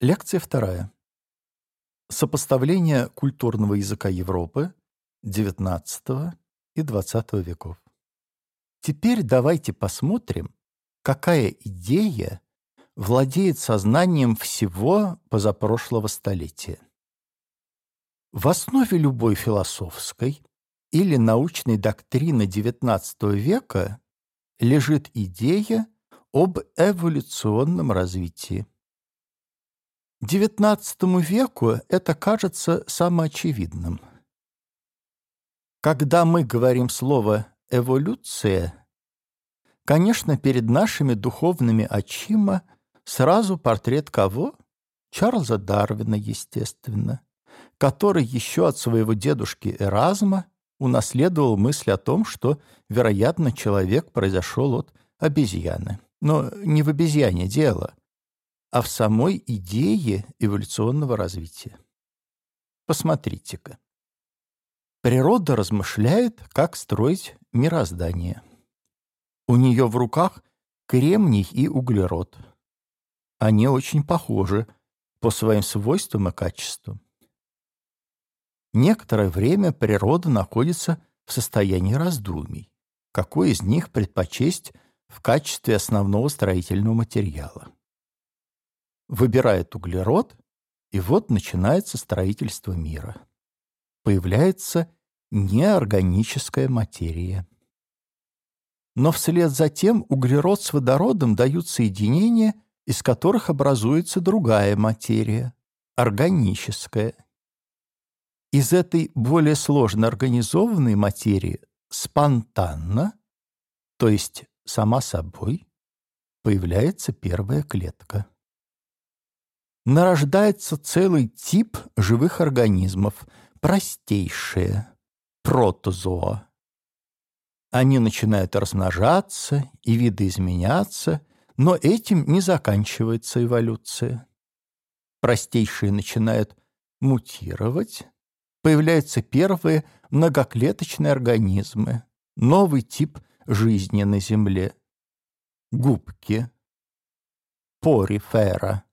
Лекция вторая. Сопоставление культурного языка Европы XIX и XX веков. Теперь давайте посмотрим, какая идея владеет сознанием всего позапрошлого столетия. В основе любой философской или научной доктрины XIX века лежит идея об эволюционном развитии. XIX веку это кажется самоочевидным. Когда мы говорим слово «эволюция», конечно, перед нашими духовными очима сразу портрет кого? Чарльза Дарвина, естественно, который еще от своего дедушки Эразма унаследовал мысль о том, что, вероятно, человек произошел от обезьяны. Но не в обезьяне дело – а в самой идее эволюционного развития. Посмотрите-ка. Природа размышляет, как строить мироздание. У нее в руках кремний и углерод. Они очень похожи по своим свойствам и качествам. Некоторое время природа находится в состоянии раздумий, какой из них предпочесть в качестве основного строительного материала выбирает углерод, и вот начинается строительство мира. Появляется неорганическая материя. Но вслед за тем углерод с водородом дают соединения, из которых образуется другая материя – органическая. Из этой более сложно организованной материи спонтанно, то есть сама собой, появляется первая клетка нарождается целый тип живых организмов, простейшие, протозоа. Они начинают размножаться и видоизменяться, но этим не заканчивается эволюция. Простейшие начинают мутировать, появляются первые многоклеточные организмы, новый тип жизни на Земле. Губки, порифера,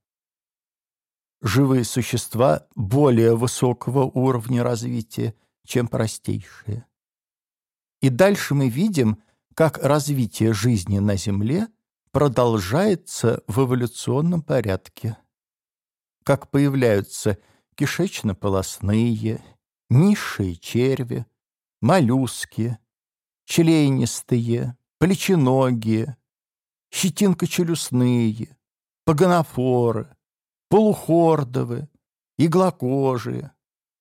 живые существа более высокого уровня развития, чем простейшие. И дальше мы видим, как развитие жизни на Земле продолжается в эволюционном порядке. Как появляются кишечно-полосные, низшие черви, моллюски, членистые, плеченогие, щетинкочелюстные, погонофоры, полухордовые, иглокожие,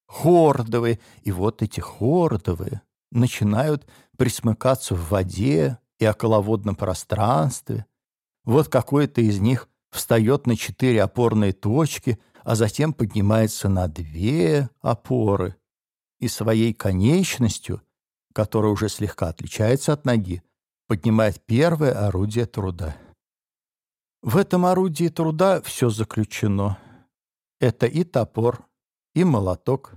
хордовые. И вот эти хордовые начинают присмыкаться в воде и околоводном пространстве. Вот какой-то из них встает на четыре опорные точки, а затем поднимается на две опоры и своей конечностью, которая уже слегка отличается от ноги, поднимает первое орудие труда. В этом орудии труда все заключено. Это и топор, и молоток,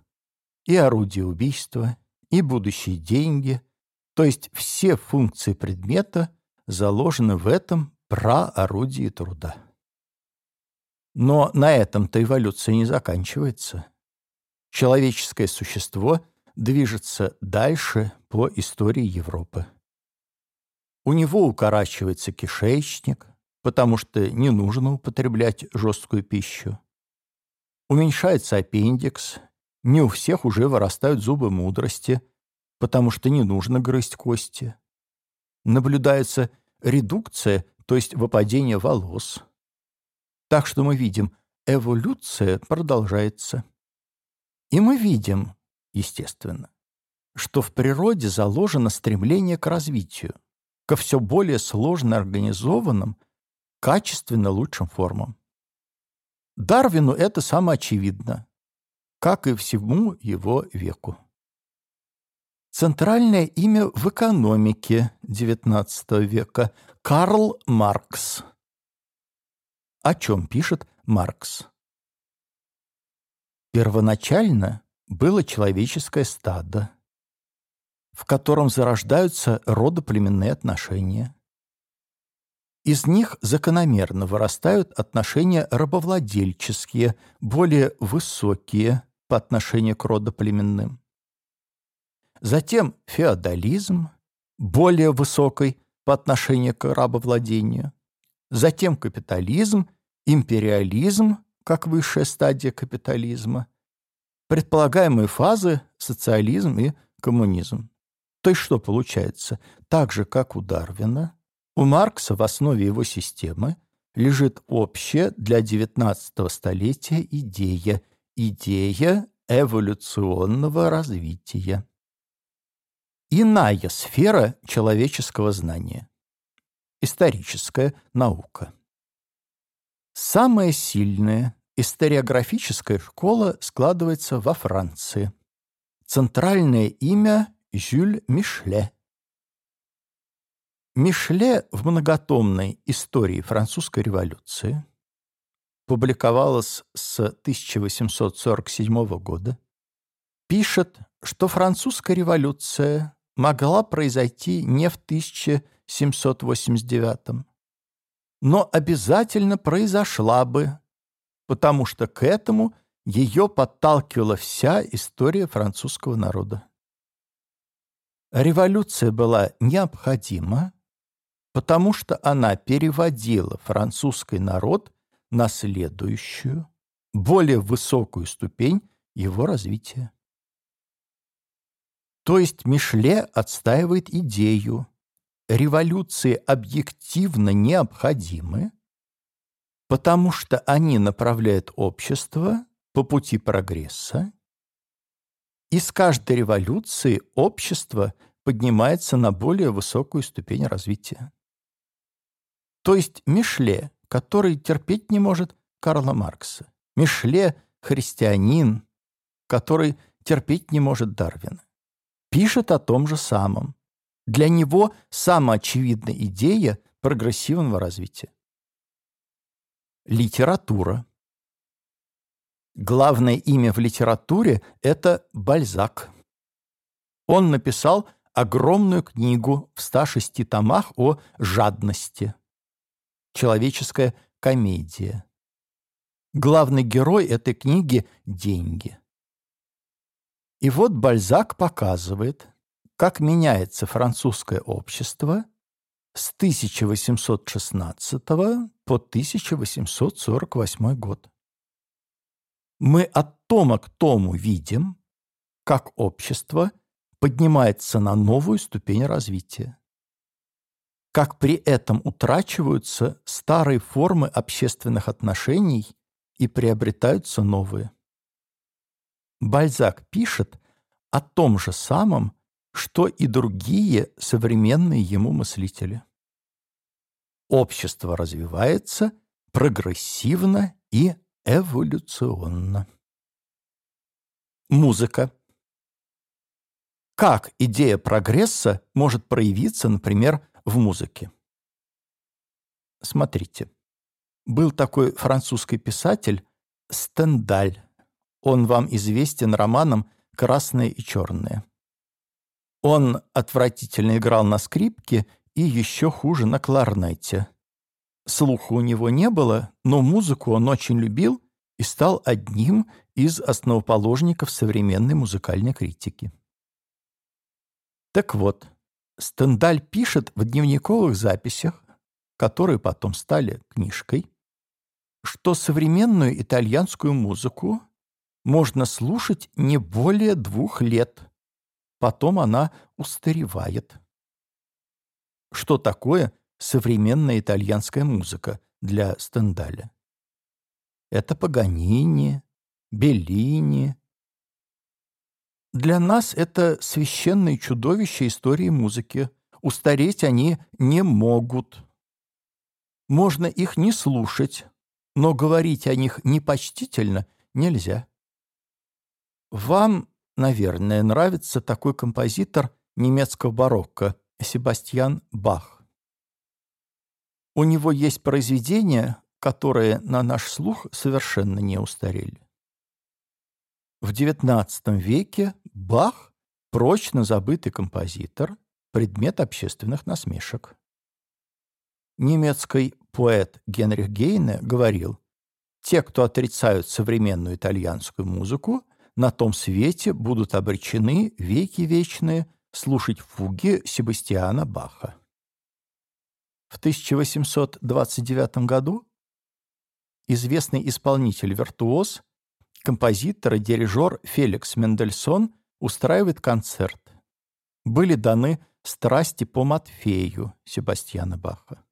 и орудие убийства, и будущие деньги, то есть все функции предмета заложены в этом проорудии труда. Но на этом-то эволюция не заканчивается. Человеческое существо движется дальше по истории Европы. У него укорачивается кишечник, потому что не нужно употреблять жесткую пищу. Уменьшается аппендикс, не у всех уже вырастают зубы мудрости, потому что не нужно грызть кости. Наблюдается редукция, то есть выпадение волос. Так что мы видим, эволюция продолжается. И мы видим, естественно, что в природе заложено стремление к развитию, ко все более сложно организованным качественно лучшим формам. Дарвину это самоочевидно, как и всему его веку. Центральное имя в экономике XIX века – Карл Маркс. О чем пишет Маркс? Первоначально было человеческое стадо, в котором зарождаются родоплеменные отношения. Из них закономерно вырастают отношения рабовладельческие, более высокие по отношению к родоплеменным. Затем феодализм, более высокий по отношению к рабовладению. Затем капитализм, империализм, как высшая стадия капитализма. Предполагаемые фазы – социализм и коммунизм. То есть что получается? Так же, как у Дарвина, у Маркса в основе его системы лежит общая для XIX столетия идея – идея эволюционного развития. Иная сфера человеческого знания. Историческая наука. Самая сильная историографическая школа складывается во Франции. Центральное имя – Жюль Мишле. Мишле в многотомной истории французской революции публиковалась с 1847 года, пишет, что французская революция могла произойти не в 1789, но обязательно произошла бы, потому что к этому ее подталкивала вся история французского народа. Революция была необходима, потому что она переводила французский народ на следующую, более высокую ступень его развития. То есть Мишле отстаивает идею, революции объективно необходимы, потому что они направляют общество по пути прогресса, и с каждой революции общество поднимается на более высокую ступень развития. То есть Мишле, который терпеть не может Карла Маркса, Мишле – христианин, который терпеть не может Дарвина пишет о том же самом. Для него самая очевидная идея прогрессивного развития. Литература. Главное имя в литературе – это Бальзак. Он написал огромную книгу в 106 томах о жадности. Человеческая комедия. Главный герой этой книги – деньги. И вот Бальзак показывает, как меняется французское общество с 1816 по 1848 год. Мы от тома к тому видим, как общество поднимается на новую ступень развития, как при этом утрачиваются старые формы общественных отношений и приобретаются новые. Бальзак пишет о том же самом, что и другие современные ему мыслители. Общество развивается прогрессивно и эволюционно. Музыка. Как идея прогресса может проявиться, например, в музыке? Смотрите. Был такой французский писатель Стендаль, он вам известен романом «Красное и черное». Он отвратительно играл на скрипке и еще хуже на кларнете. Слуха у него не было, но музыку он очень любил и стал одним из основоположников современной музыкальной критики. Так вот, Стендаль пишет в дневниковых записях, которые потом стали книжкой, что современную итальянскую музыку можно слушать не более двух лет. Потом она устаревает. Что такое современная итальянская музыка для Стендаля? Это Паганини, Беллини. Для нас это священные чудовища истории музыки. Устареть они не могут. Можно их не слушать, но говорить о них непочтительно нельзя. Вам, наверное, нравится такой композитор немецкого барокко Себастьян Бах. У него есть произведения, которые на наш слух совершенно не устарели. В XIX веке Бах – прочно забытый композитор, предмет общественных насмешек. Немецкий поэт Генрих Гейне говорил, «Те, кто отрицают современную итальянскую музыку, на том свете будут обречены веки вечные слушать фуги Себастьяна Баха». В 1829 году известный исполнитель-виртуоз, композитор и дирижер Феликс Мендельсон устраивает концерт. Были даны страсти по Матфею Себастьяна Баха.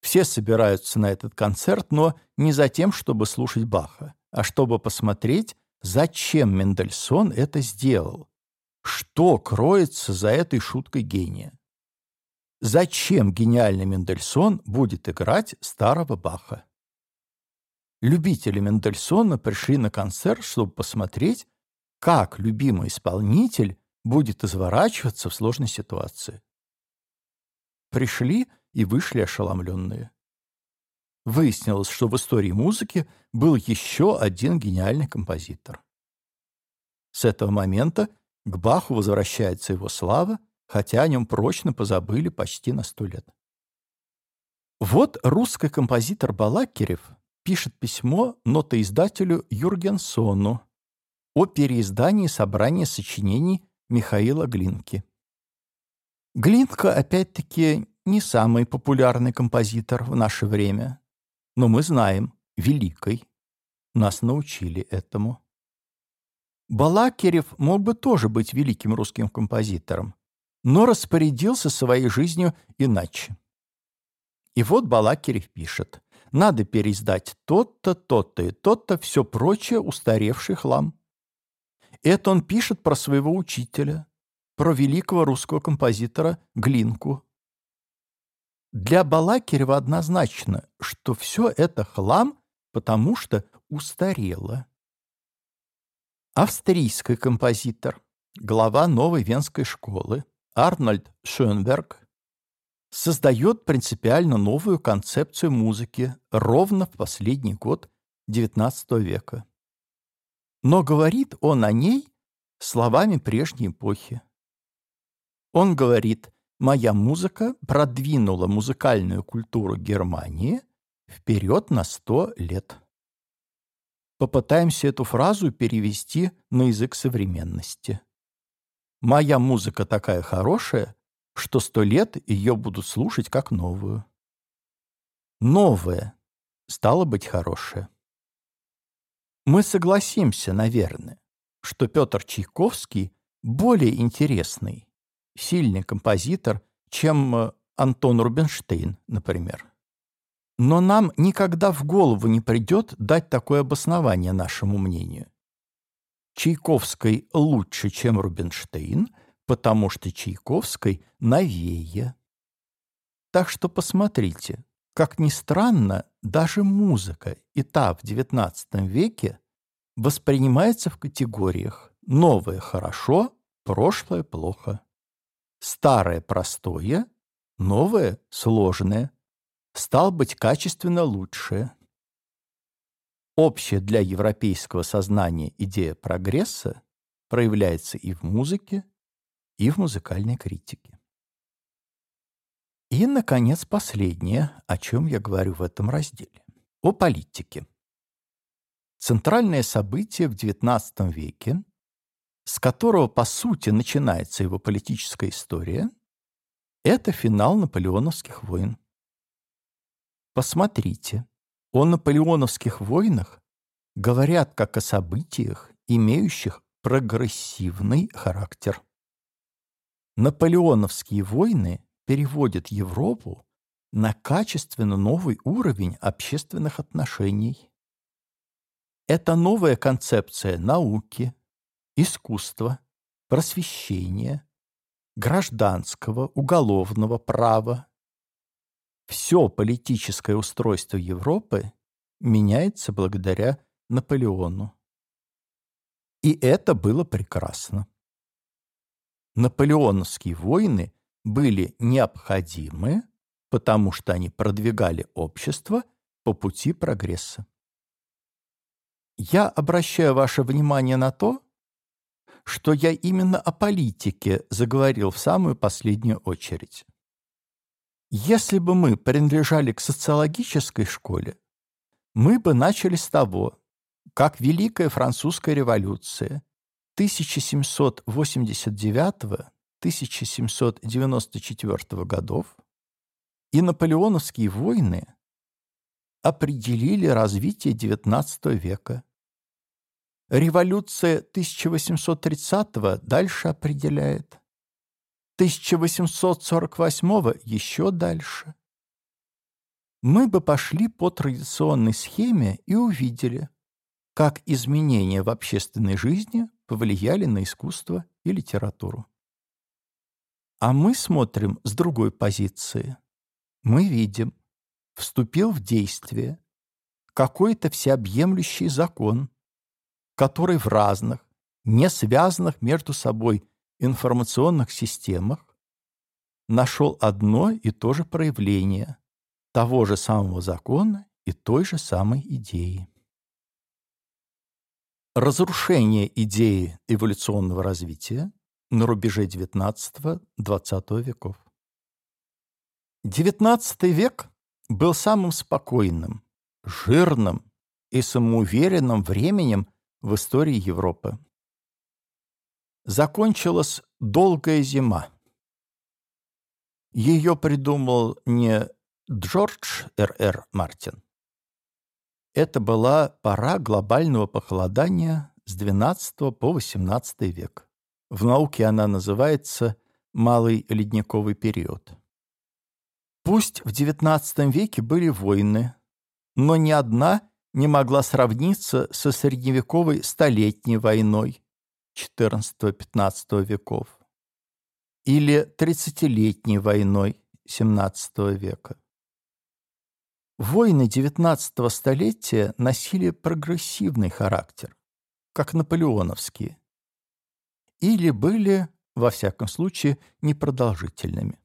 Все собираются на этот концерт, но не за тем, чтобы слушать Баха, а чтобы посмотреть, зачем Мендельсон это сделал, что кроется за этой шуткой гения. Зачем гениальный Мендельсон будет играть старого Баха? Любители Мендельсона пришли на концерт, чтобы посмотреть, как любимый исполнитель будет изворачиваться в сложной ситуации. Пришли и вышли ошеломленные. Выяснилось, что в истории музыки был еще один гениальный композитор. С этого момента к Баху возвращается его слава, хотя о нем прочно позабыли почти на сто лет. Вот русский композитор Балакирев пишет письмо нотоиздателю Юргенсону о переиздании собрания сочинений Михаила Глинки. Глинка, опять-таки, не самый популярный композитор в наше время, но мы знаем, великий. Нас научили этому. Балакирев мог бы тоже быть великим русским композитором, но распорядился своей жизнью иначе. И вот Балакирев пишет, надо переиздать тот-то, тот-то и тот-то, все прочее устаревший хлам. Это он пишет про своего учителя, про великого русского композитора Глинку. Для Балакирева однозначно, что все это хлам, потому что устарело. Австрийский композитор, глава новой венской школы, Арнольд Шönберг создает принципиально новую концепцию музыки ровно в последний год XIX века. Но говорит он о ней словами прежней эпохи. Он говорит, моя музыка продвинула музыкальную культуру Германии вперед на сто лет. Попытаемся эту фразу перевести на язык современности. Моя музыка такая хорошая, что сто лет ее будут слушать как новую. Новое стало быть хорошее. Мы согласимся, наверное, что Петр Чайковский более интересный, сильный композитор, чем э, Антон Рубинштейн, например. Но нам никогда в голову не придет дать такое обоснование нашему мнению. Чайковский лучше, чем Рубинштейн, потому что Чайковский новее. Так что посмотрите, как ни странно, даже музыка, и та в XIX веке, воспринимается в категориях «новое хорошо», «прошлое плохо», «старое простое», «новое сложное», «стал быть качественно лучшее». Общая для европейского сознания идея прогресса проявляется и в музыке, и в музыкальной критике. И, наконец, последнее, о чем я говорю в этом разделе. О политике. Центральное событие в XIX веке, с которого, по сути, начинается его политическая история, это финал наполеоновских войн. Посмотрите, о наполеоновских войнах говорят как о событиях, имеющих прогрессивный характер. Наполеоновские войны переводят Европу на качественно новый уровень общественных отношений. Это новая концепция науки, искусства, просвещения, гражданского, уголовного права, все политическое устройство Европы меняется благодаря Наполеону. И это было прекрасно. Наполеоновские войны были необходимы, потому что они продвигали общество по пути прогресса. Я обращаю ваше внимание на то, что я именно о политике заговорил в самую последнюю очередь. Если бы мы принадлежали к социологической школе, мы бы начали с того, как Великая Французская революция 1789-1794 годов и наполеоновские войны определили развитие XIX века. Революция 1830 дальше определяет. 1848 еще дальше. Мы бы пошли по традиционной схеме и увидели, как изменения в общественной жизни повлияли на искусство и литературу. А мы смотрим с другой позиции. Мы видим, вступил в действие какой-то всеобъемлющий закон, который в разных, не связанных между собой информационных системах нашел одно и то же проявление того же самого закона и той же самой идеи. Разрушение идеи эволюционного развития на рубеже XIX-XX веков. XIX век был самым спокойным, жирным и самоуверенным временем в истории Европы. Закончилась долгая зима. Ее придумал не Джордж Р.Р. Мартин, это была пора глобального похолодания с XII по XVIII век. В науке она называется «малый ледниковый период». Пусть в XIX веке были войны, но ни одна не могла сравниться со средневековой Столетней войной XIV-XV веков или Тридцатилетней войной XVII века. Войны XIX столетия носили прогрессивный характер, как наполеоновские, или были, во всяком случае, непродолжительными.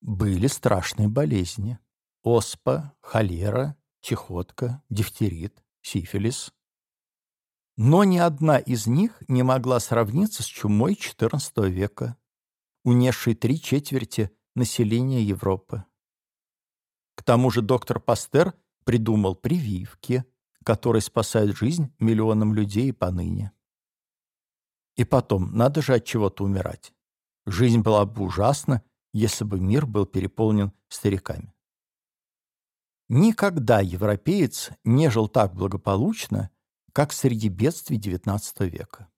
Были страшные болезни – оспа, холера, чехотка, дифтерит, сифилис. Но ни одна из них не могла сравниться с чумой XIV века, унесшей три четверти населения Европы. К тому же доктор Пастер придумал прививки, которые спасают жизнь миллионам людей поныне. И потом, надо же от чего-то умирать. Жизнь была бы ужасна, если бы мир был переполнен стариками. Никогда европеец не жил так благополучно, как среди бедствий XIX века.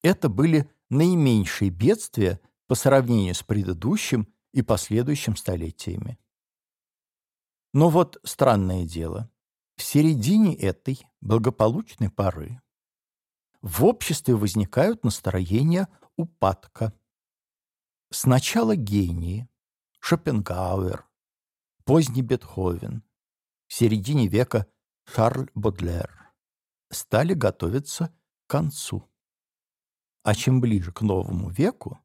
Это были наименьшие бедствия по сравнению с предыдущим и последующим столетиями. Но вот странное дело. В середине этой благополучной поры в обществе возникают настроения упадка. Сначала гении, Шопенгауэр, поздний Бетховен, в середине века Шарль Бодлер стали готовиться к концу. А чем ближе к новому веку,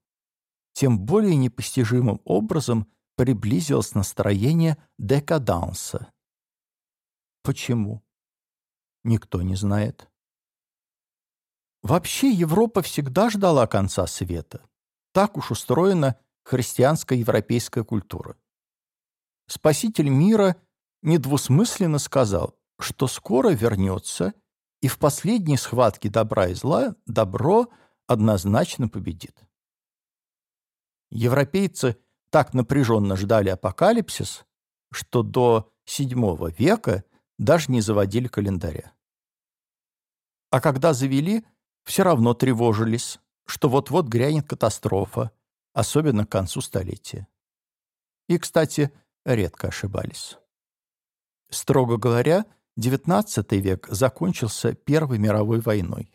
тем более непостижимым образом – приблизилось настроение декаданса. Почему? Никто не знает. Вообще Европа всегда ждала конца света. Так уж устроена христианская европейская культура. Спаситель мира недвусмысленно сказал, что скоро вернется, и в последней схватке добра и зла добро однозначно победит. Европейцы – так напряженно ждали апокалипсис, что до VII века даже не заводили календаря. А когда завели, все равно тревожились, что вот-вот грянет катастрофа, особенно к концу столетия. И, кстати, редко ошибались. Строго говоря, XIX век закончился Первой мировой войной.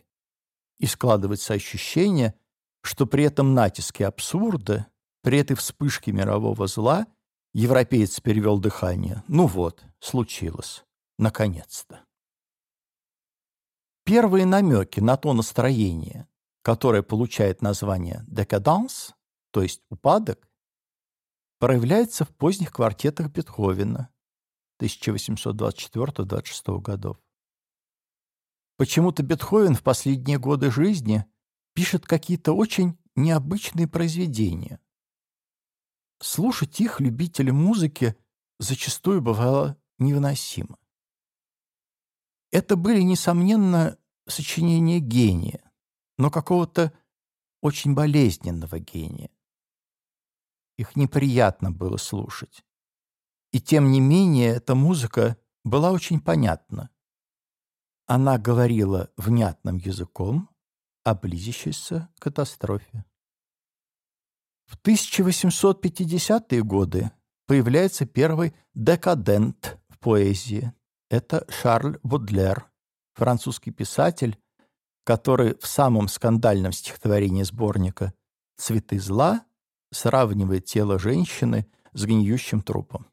И складывается ощущение, что при этом натиске абсурда при этой вспышке мирового зла европеец перевел дыхание. Ну вот, случилось. Наконец-то. Первые намеки на то настроение, которое получает название «декаданс», то есть «упадок», проявляется в поздних квартетах Бетховена 1824-26 годов. Почему-то Бетховен в последние годы жизни пишет какие-то очень необычные произведения, слушать их любителям музыки зачастую бывало невыносимо. Это были, несомненно, сочинения гения, но какого-то очень болезненного гения. Их неприятно было слушать. И тем не менее эта музыка была очень понятна. Она говорила внятным языком о близящейся катастрофе. В 1850-е годы появляется первый декадент в поэзии. Это Шарль Будлер, французский писатель, который в самом скандальном стихотворении сборника «Цветы зла» сравнивает тело женщины с гниющим трупом.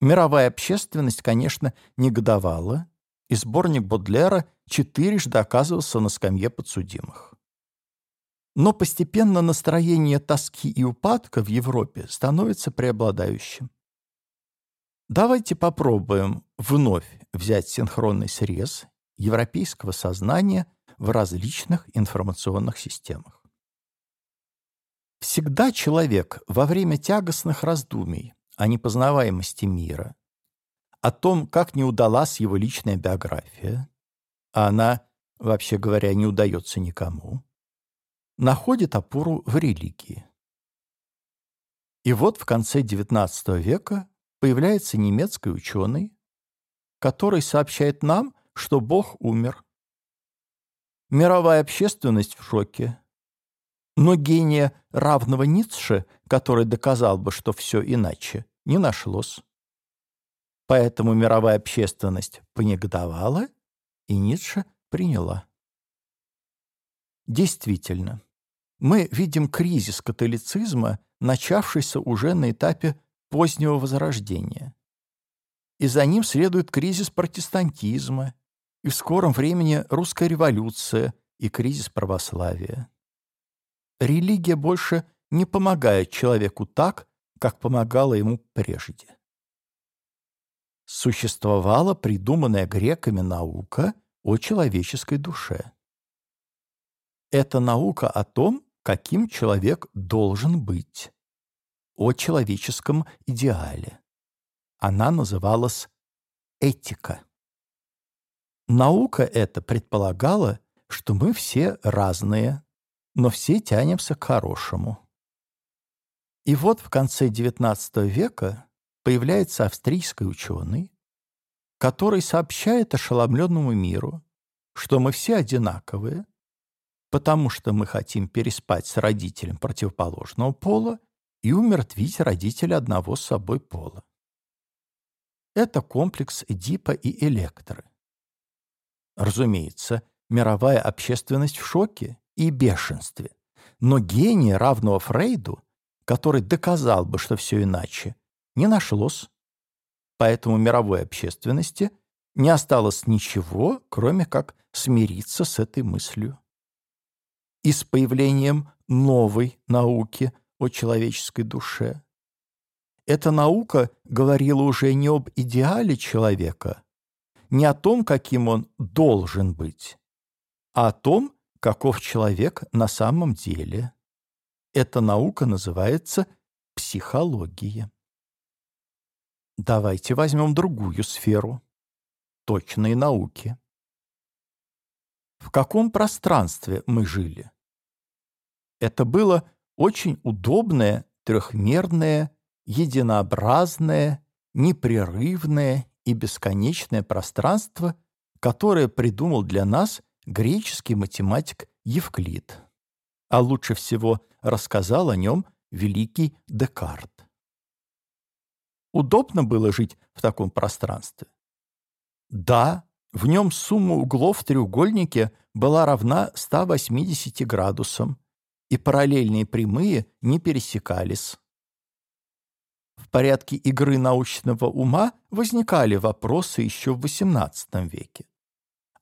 Мировая общественность, конечно, негодовала, и сборник Бодлера четырежды оказывался на скамье подсудимых. Но постепенно настроение тоски и упадка в Европе становится преобладающим. Давайте попробуем вновь взять синхронный срез европейского сознания в различных информационных системах. Всегда человек во время тягостных раздумий о непознаваемости мира, о том, как не удалась его личная биография, а она, вообще говоря, не удается никому, находит опору в религии. И вот в конце XIX века появляется немецкий ученый, который сообщает нам, что Бог умер. Мировая общественность в шоке. Но гения равного Ницше, который доказал бы, что все иначе, не нашлось. Поэтому мировая общественность понегодовала, и Ницше приняла. Действительно, мы видим кризис католицизма, начавшийся уже на этапе позднего Возрождения. И за ним следует кризис протестантизма, и в скором времени русская революция и кризис православия. Религия больше не помогает человеку так, как помогала ему прежде. Существовала придуманная греками наука о человеческой душе. Это наука о том, каким человек должен быть, о человеческом идеале. Она называлась этика. Наука эта предполагала, что мы все разные, но все тянемся к хорошему. И вот в конце XIX века появляется австрийский ученый, который сообщает ошеломленному миру, что мы все одинаковые, потому что мы хотим переспать с родителем противоположного пола и умертвить родителя одного с собой пола. Это комплекс Эдипа и Электры. Разумеется, мировая общественность в шоке и бешенстве, но гения, равного Фрейду, который доказал бы, что все иначе, не нашлось. Поэтому мировой общественности не осталось ничего, кроме как смириться с этой мыслью и с появлением новой науки о человеческой душе. Эта наука говорила уже не об идеале человека, не о том, каким он должен быть, а о том, каков человек на самом деле. Эта наука называется психология. Давайте возьмем другую сферу – точные науки. В каком пространстве мы жили? Это было очень удобное, трехмерное, единообразное, непрерывное и бесконечное пространство, которое придумал для нас греческий математик Евклид. А лучше всего рассказал о нем великий Декарт. Удобно было жить в таком пространстве? Да, в нем сумма углов в треугольнике была равна 180 градусам, и параллельные прямые не пересекались. В порядке игры научного ума возникали вопросы еще в XVIII веке.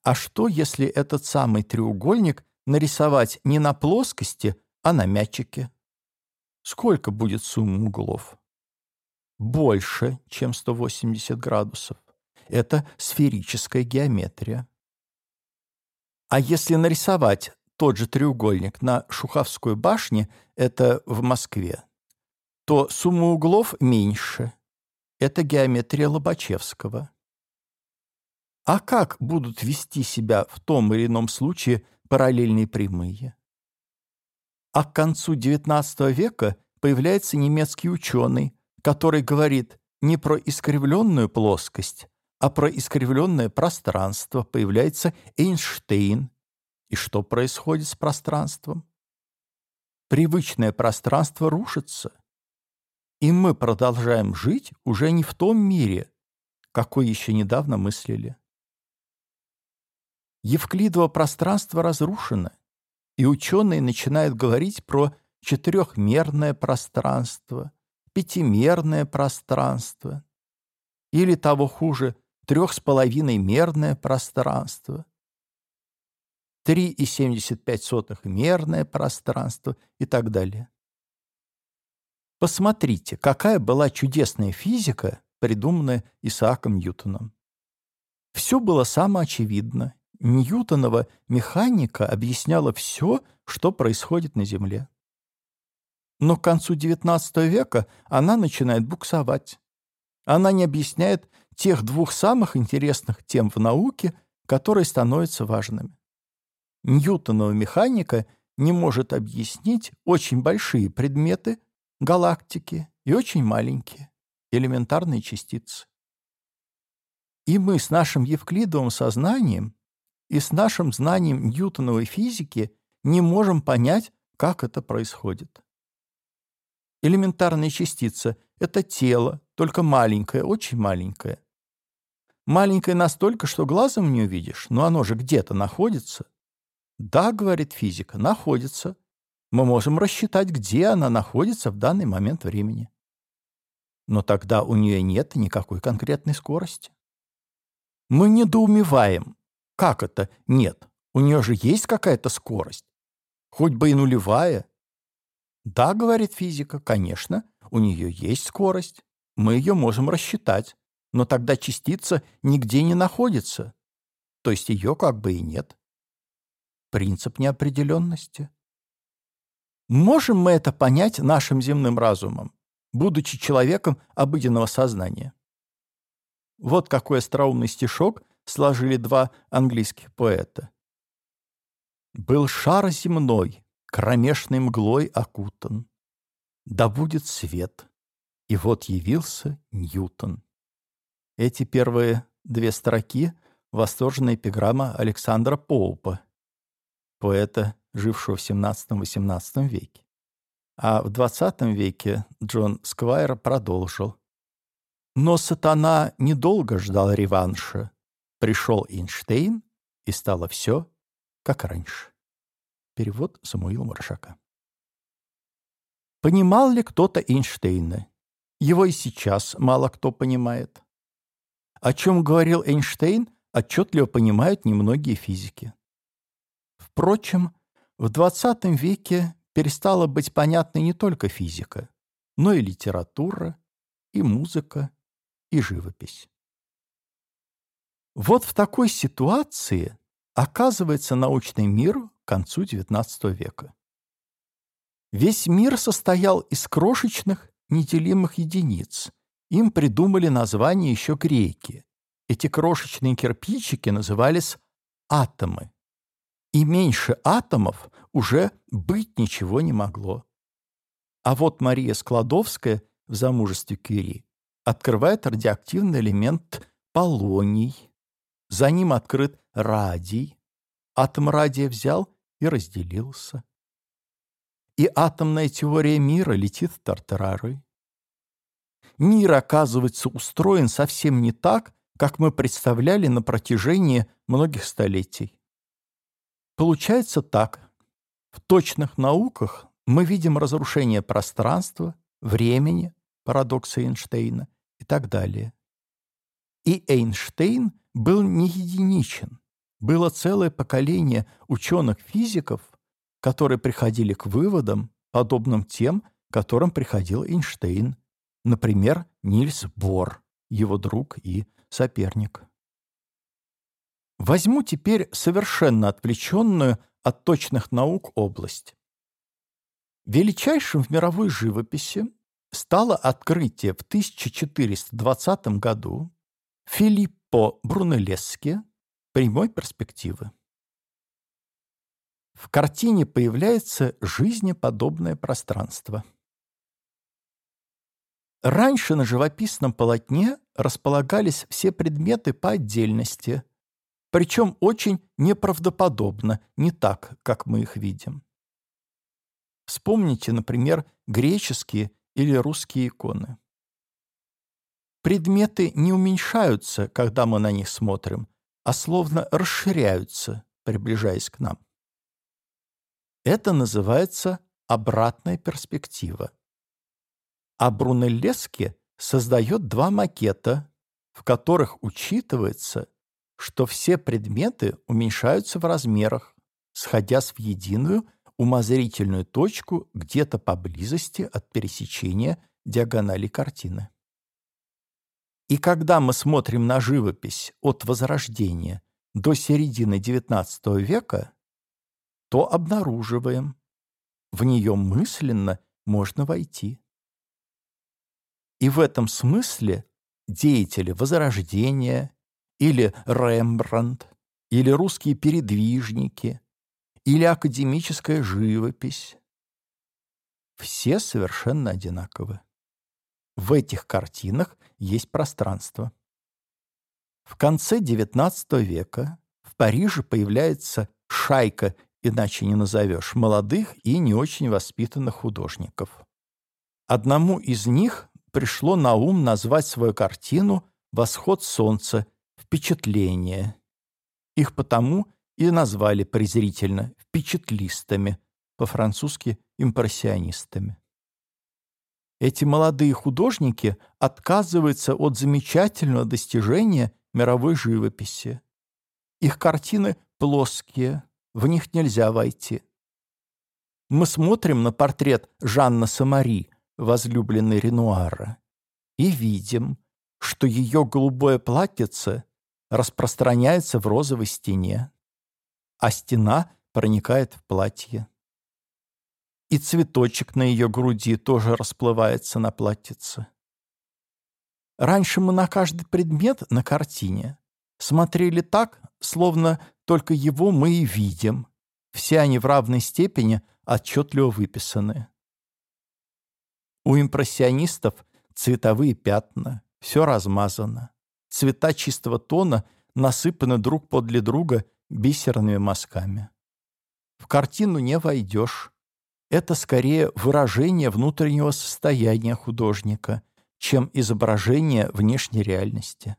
А что, если этот самый треугольник нарисовать не на плоскости, а на мячике? Сколько будет сумма углов? Больше, чем 180 градусов. Это сферическая геометрия. А если нарисовать тот же треугольник на Шуховской башне, это в Москве, то сумма углов меньше. Это геометрия Лобачевского. А как будут вести себя в том или ином случае параллельные прямые? А к концу XIX века появляется немецкий ученый, который говорит не про искривленную плоскость, а про искривленное пространство. Появляется Эйнштейн. И что происходит с пространством? Привычное пространство рушится. И мы продолжаем жить уже не в том мире, какой еще недавно мыслили. Евклидово пространство разрушено, и ученые начинают говорить про четырехмерное пространство, пятимерное пространство, или того хуже, трех с половиной мерное пространство, 3,75 мерное пространство и так далее. Посмотрите, какая была чудесная физика, придуманная Исааком Ньютоном. Все было самоочевидно, Ньютонова механика объясняла все, что происходит на Земле. Но к концу XIX века она начинает буксовать. Она не объясняет тех двух самых интересных тем в науке, которые становятся важными. Ньютонова механика не может объяснить очень большие предметы, галактики и очень маленькие, элементарные частицы. И мы с нашим евклидовым сознанием и с нашим знанием ньютоновой физики не можем понять, как это происходит. Элементарная частица — это тело, только маленькое, очень маленькое. Маленькое настолько, что глазом не увидишь, но оно же где-то находится. Да, говорит физика, находится. Мы можем рассчитать, где она находится в данный момент времени. Но тогда у нее нет никакой конкретной скорости. Мы недоумеваем, как это нет? У нее же есть какая-то скорость. Хоть бы и нулевая. Да, говорит физика, конечно, у нее есть скорость. Мы ее можем рассчитать. Но тогда частица нигде не находится. То есть ее как бы и нет. Принцип неопределенности. Можем мы это понять нашим земным разумом, будучи человеком обыденного сознания? Вот какой остроумный стишок сложили два английских поэта. «Был шар земной, кромешной мглой окутан. Да будет свет, и вот явился Ньютон». Эти первые две строки — восторженная эпиграмма Александра Поупа, поэта, жившего в XVII-XVIII веке. А в XX веке Джон Сквайр продолжил. Но сатана недолго ждал реванша. Пришел Эйнштейн, и стало все, как раньше. Перевод Самуила Маршака. Понимал ли кто-то Эйнштейна? Его и сейчас мало кто понимает. О чем говорил Эйнштейн, отчетливо понимают немногие физики. Впрочем, в XX веке перестала быть понятной не только физика, но и литература, и музыка, и живопись. Вот в такой ситуации оказывается научный мир к концу XIX века. Весь мир состоял из крошечных, неделимых единиц. Им придумали название еще греки. Эти крошечные кирпичики назывались атомы. И меньше атомов уже быть ничего не могло. А вот Мария Складовская в замужестве Кюри открывает радиоактивный элемент полоний, за ним открыт радий. Атом радия взял и разделился. И атомная теория мира летит в тартарары. Мир, оказывается, устроен совсем не так, как мы представляли на протяжении многих столетий. Получается так. В точных науках мы видим разрушение пространства, времени, парадокса Эйнштейна и так далее. И Эйнштейн был не единичен. Было целое поколение ученых-физиков, которые приходили к выводам, подобным тем, к которым приходил Эйнштейн. Например, Нильс Бор, его друг и соперник. Возьму теперь совершенно отвлеченную от точных наук область. Величайшим в мировой живописи стало открытие в 1420 году Филиппо Брунеллески прямой перспективы. В картине появляется жизнеподобное пространство. Раньше на живописном полотне располагались все предметы по отдельности, причем очень неправдоподобно, не так, как мы их видим. Вспомните, например, греческие или русские иконы. Предметы не уменьшаются, когда мы на них смотрим, а словно расширяются, приближаясь к нам. Это называется обратная перспектива. А Брунеллески создает два макета, в которых учитывается, что все предметы уменьшаются в размерах, сходясь в единую умозрительную точку где-то поблизости от пересечения диагонали картины. И когда мы смотрим на живопись от Возрождения до середины XIX века, то обнаруживаем, в нее мысленно можно войти. И в этом смысле деятели Возрождения или Рембрандт, или русские передвижники, или академическая живопись все совершенно одинаковы. В этих картинах есть пространство. В конце XIX века в Париже появляется шайка иначе не назовешь, молодых и не очень воспитанных художников. Одному из них пришло на ум назвать свою картину «Восход солнца. Впечатление». Их потому и назвали презрительно «впечатлистами», по-французски «импрессионистами». Эти молодые художники отказываются от замечательного достижения мировой живописи. Их картины плоские, в них нельзя войти. Мы смотрим на портрет Жанна Самари, возлюбленной Ренуара, и видим, что ее голубое платьице распространяется в розовой стене, а стена проникает в платье. И цветочек на ее груди тоже расплывается на платьице. Раньше мы на каждый предмет на картине смотрели так, словно только его мы и видим. Все они в равной степени отчетливо выписаны. У импрессионистов цветовые пятна, все размазано. Цвета чистого тона насыпаны друг подле друга бисерными мазками. В картину не войдешь. Это скорее выражение внутреннего состояния художника, чем изображение внешней реальности.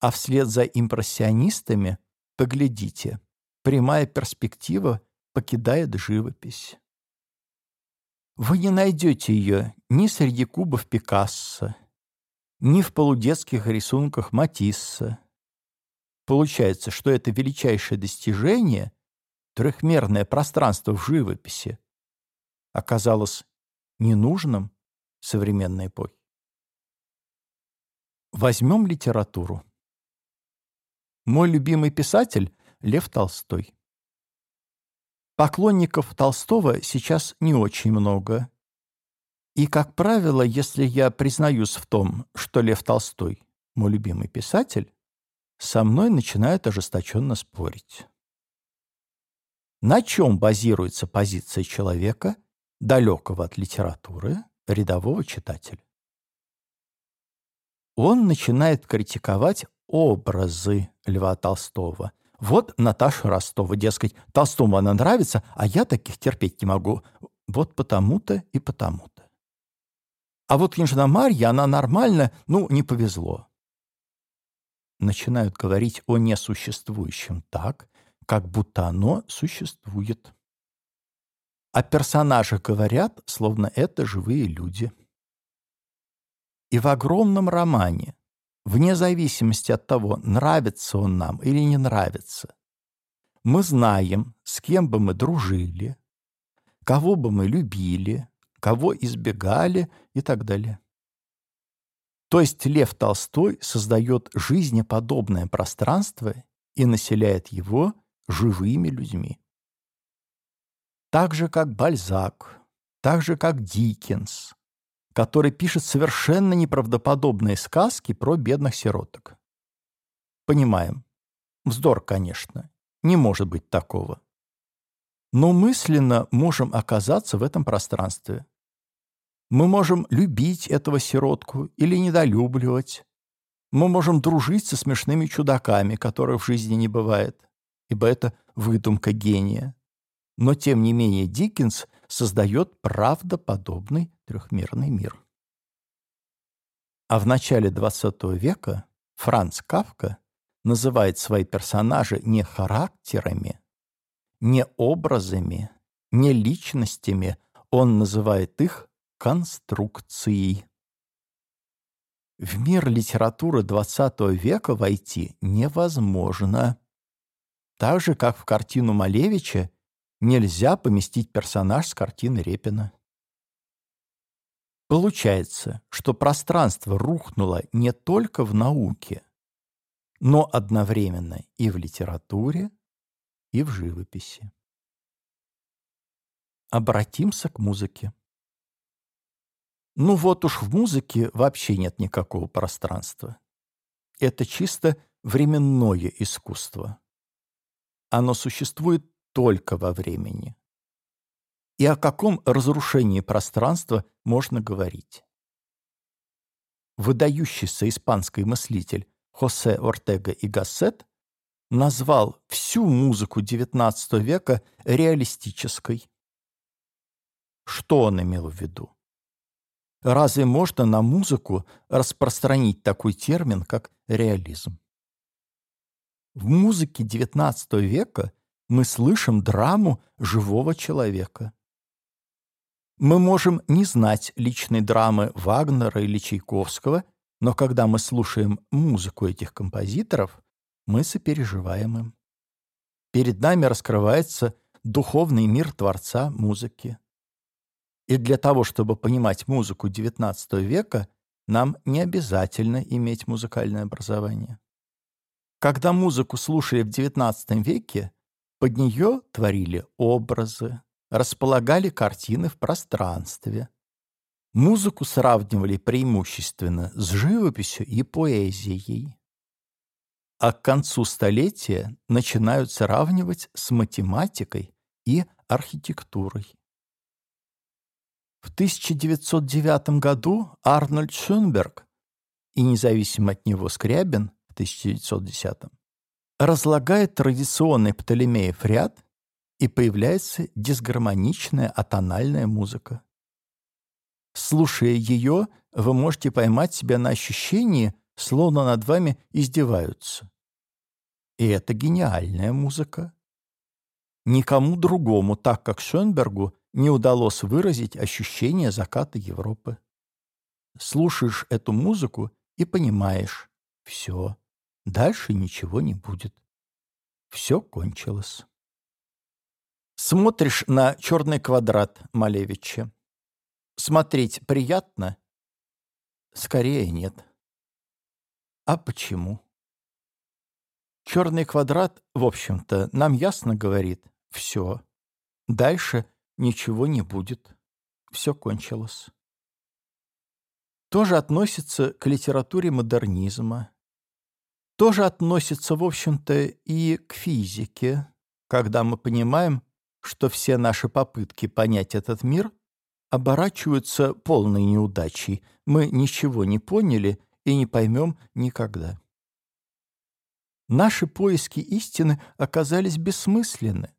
А вслед за импрессионистами Поглядите, прямая перспектива покидает живопись. Вы не найдете ее ни среди кубов Пикассо, ни в полудетских рисунках Матисса. Получается, что это величайшее достижение, трехмерное пространство в живописи, оказалось ненужным современной эпохи. Возьмем литературу. Мой любимый писатель — Лев Толстой. Поклонников Толстого сейчас не очень много. И, как правило, если я признаюсь в том, что Лев Толстой — мой любимый писатель, со мной начинают ожесточенно спорить. На чем базируется позиция человека, далекого от литературы, рядового читателя? Он начинает критиковать образы Льва Толстого. Вот Наташа Ростова, дескать, Толстому она нравится, а я таких терпеть не могу. Вот потому-то и потому-то. А вот княжна Марья, она нормально, ну, не повезло. Начинают говорить о несуществующем так, как будто оно существует. О персонажах говорят, словно это живые люди. И в огромном романе вне зависимости от того, нравится он нам или не нравится. Мы знаем, с кем бы мы дружили, кого бы мы любили, кого избегали и так далее. То есть Лев Толстой создает жизнеподобное пространство и населяет его живыми людьми. Так же, как Бальзак, так же, как Диккенс, который пишет совершенно неправдоподобные сказки про бедных сироток. Понимаем. Вздор, конечно. Не может быть такого. Но мысленно можем оказаться в этом пространстве. Мы можем любить этого сиротку или недолюбливать. Мы можем дружить со смешными чудаками, которых в жизни не бывает, ибо это выдумка гения. Но, тем не менее, Диккенс создает правдоподобный трехмерный мир. А в начале XX века Франц Кавка называет свои персонажи не характерами, не образами, не личностями, он называет их конструкцией. В мир литературы XX века войти невозможно. Так же, как в картину Малевича нельзя поместить персонаж с картины Репина. Получается, что пространство рухнуло не только в науке, но одновременно и в литературе, и в живописи. Обратимся к музыке. Ну вот уж в музыке вообще нет никакого пространства. Это чисто временное искусство. Оно существует только во времени. И о каком разрушении пространства можно говорить? Выдающийся испанский мыслитель Хосе Ортега и Гассет назвал всю музыку XIX века реалистической. Что он имел в виду? Разве можно на музыку распространить такой термин, как реализм? В музыке XIX века мы слышим драму живого человека. Мы можем не знать личной драмы Вагнера или Чайковского, но когда мы слушаем музыку этих композиторов, мы сопереживаем им. Перед нами раскрывается духовный мир Творца музыки. И для того, чтобы понимать музыку XIX века, нам не обязательно иметь музыкальное образование. Когда музыку слушали в XIX веке, под нее творили образы, располагали картины в пространстве. Музыку сравнивали преимущественно с живописью и поэзией. А к концу столетия начинают сравнивать с математикой и архитектурой. В 1909 году Арнольд Шönберг и независимо от него Скрябин в 1910 разлагает традиционный Птолемеев ряд и появляется дисгармоничная атональная музыка. Слушая ее, вы можете поймать себя на ощущении, словно над вами издеваются. И это гениальная музыка. Никому другому, так как Шönбергу, не удалось выразить ощущение заката Европы. Слушаешь эту музыку и понимаешь — все, дальше ничего не будет. Все кончилось. Смотришь на черный квадрат Малевича. Смотреть приятно? Скорее нет. А почему? Черный квадрат, в общем-то, нам ясно говорит «все». Дальше ничего не будет. Все кончилось. Тоже относится к литературе модернизма. Тоже относится, в общем-то, и к физике, когда мы понимаем, что все наши попытки понять этот мир оборачиваются полной неудачей. Мы ничего не поняли и не поймем никогда. Наши поиски истины оказались бессмысленны.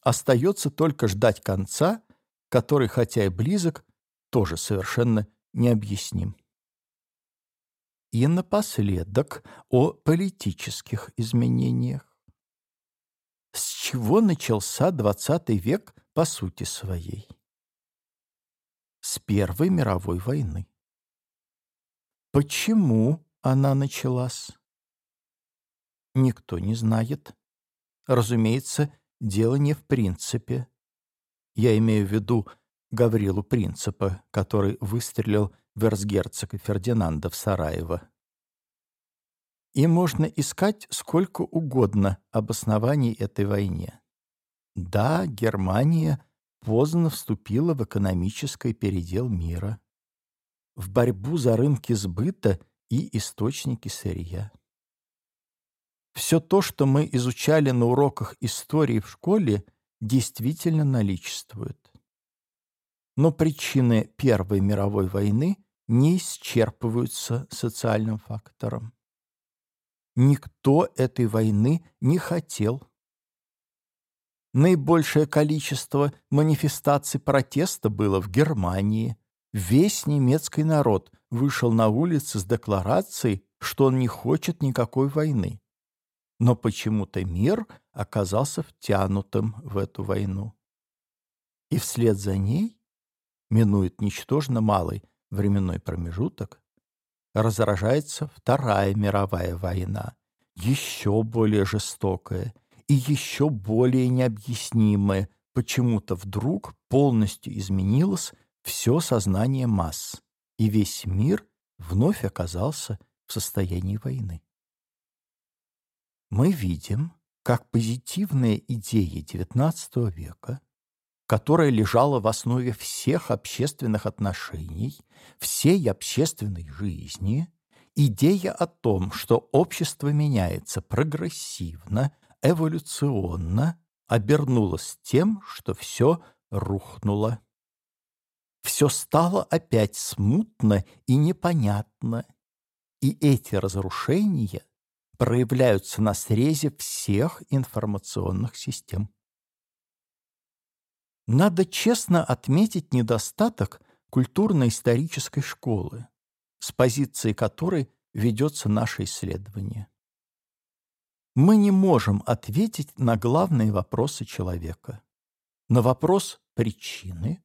Остается только ждать конца, который, хотя и близок, тоже совершенно необъясним. И напоследок о политических изменениях. С чего начался XX век по сути своей? С Первой мировой войны. Почему она началась? Никто не знает. Разумеется, дело не в принципе. Я имею в виду Гаврилу Принципа, который выстрелил в эрцгерцога Фердинанда в Сараево. И можно искать сколько угодно обоснований этой войне. Да, Германия поздно вступила в экономический передел мира. в борьбу за рынки сбыта и источники сырья. Все то, что мы изучали на уроках истории в школе, действительно наличествует. Но причины Первой мировой войны не исчерпываются социальным фактором. Никто этой войны не хотел. Наибольшее количество манифестаций протеста было в Германии. Весь немецкий народ вышел на улицы с декларацией, что он не хочет никакой войны. Но почему-то мир оказался втянутым в эту войну. И вслед за ней минует ничтожно малый временной промежуток, разражается Вторая мировая война, еще более жестокая и еще более необъяснимая, почему-то вдруг полностью изменилось все сознание масс, и весь мир вновь оказался в состоянии войны. Мы видим, как позитивная идея XIX века которая лежала в основе всех общественных отношений, всей общественной жизни, идея о том, что общество меняется прогрессивно, эволюционно, обернулась тем, что все рухнуло. Все стало опять смутно и непонятно, и эти разрушения проявляются на срезе всех информационных систем. Надо честно отметить недостаток культурно-исторической школы, с позиции которой ведется наше исследование. Мы не можем ответить на главные вопросы человека. На вопрос причины,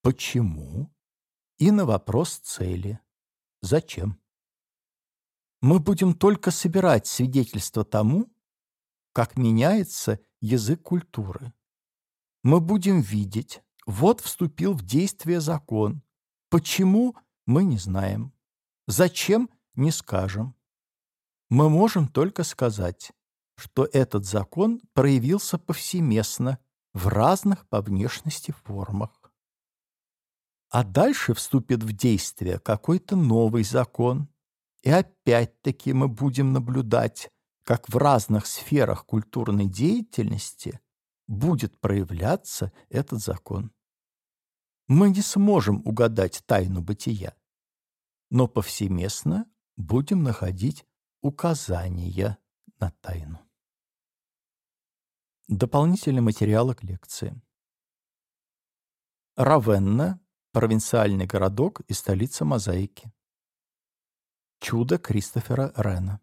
почему и на вопрос цели, зачем. Мы будем только собирать свидетельства тому, как меняется язык культуры мы будем видеть, вот вступил в действие закон. Почему, мы не знаем. Зачем, не скажем. Мы можем только сказать, что этот закон проявился повсеместно в разных по внешности формах. А дальше вступит в действие какой-то новый закон. И опять-таки мы будем наблюдать, как в разных сферах культурной деятельности будет проявляться этот закон. Мы не сможем угадать тайну бытия, но повсеместно будем находить указания на тайну. Дополнительные материалы к лекции. Равенна – провинциальный городок и столица мозаики. Чудо Кристофера Рена.